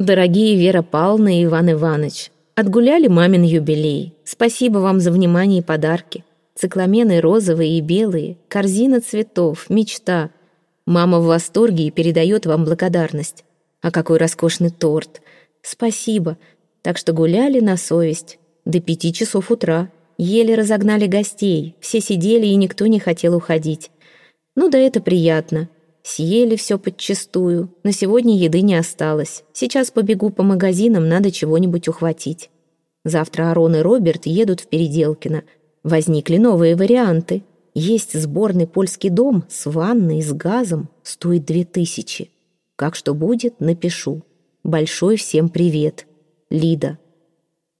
Дорогие Вера Павловна и Иван Иванович, отгуляли мамин юбилей. Спасибо вам за внимание и подарки. Цикламены розовые и белые, корзина цветов, мечта. Мама в восторге и передает вам благодарность. А какой роскошный торт. Спасибо. Так что гуляли на совесть. До пяти часов утра. Еле разогнали гостей. Все сидели, и никто не хотел уходить. Ну да это приятно. Съели все подчистую. На сегодня еды не осталось. Сейчас побегу по магазинам, надо чего-нибудь ухватить. Завтра Арон и Роберт едут в Переделкино. Возникли новые варианты. Есть сборный польский дом с ванной, с газом. Стоит две тысячи. Как что будет, напишу. Большой всем привет. Лида.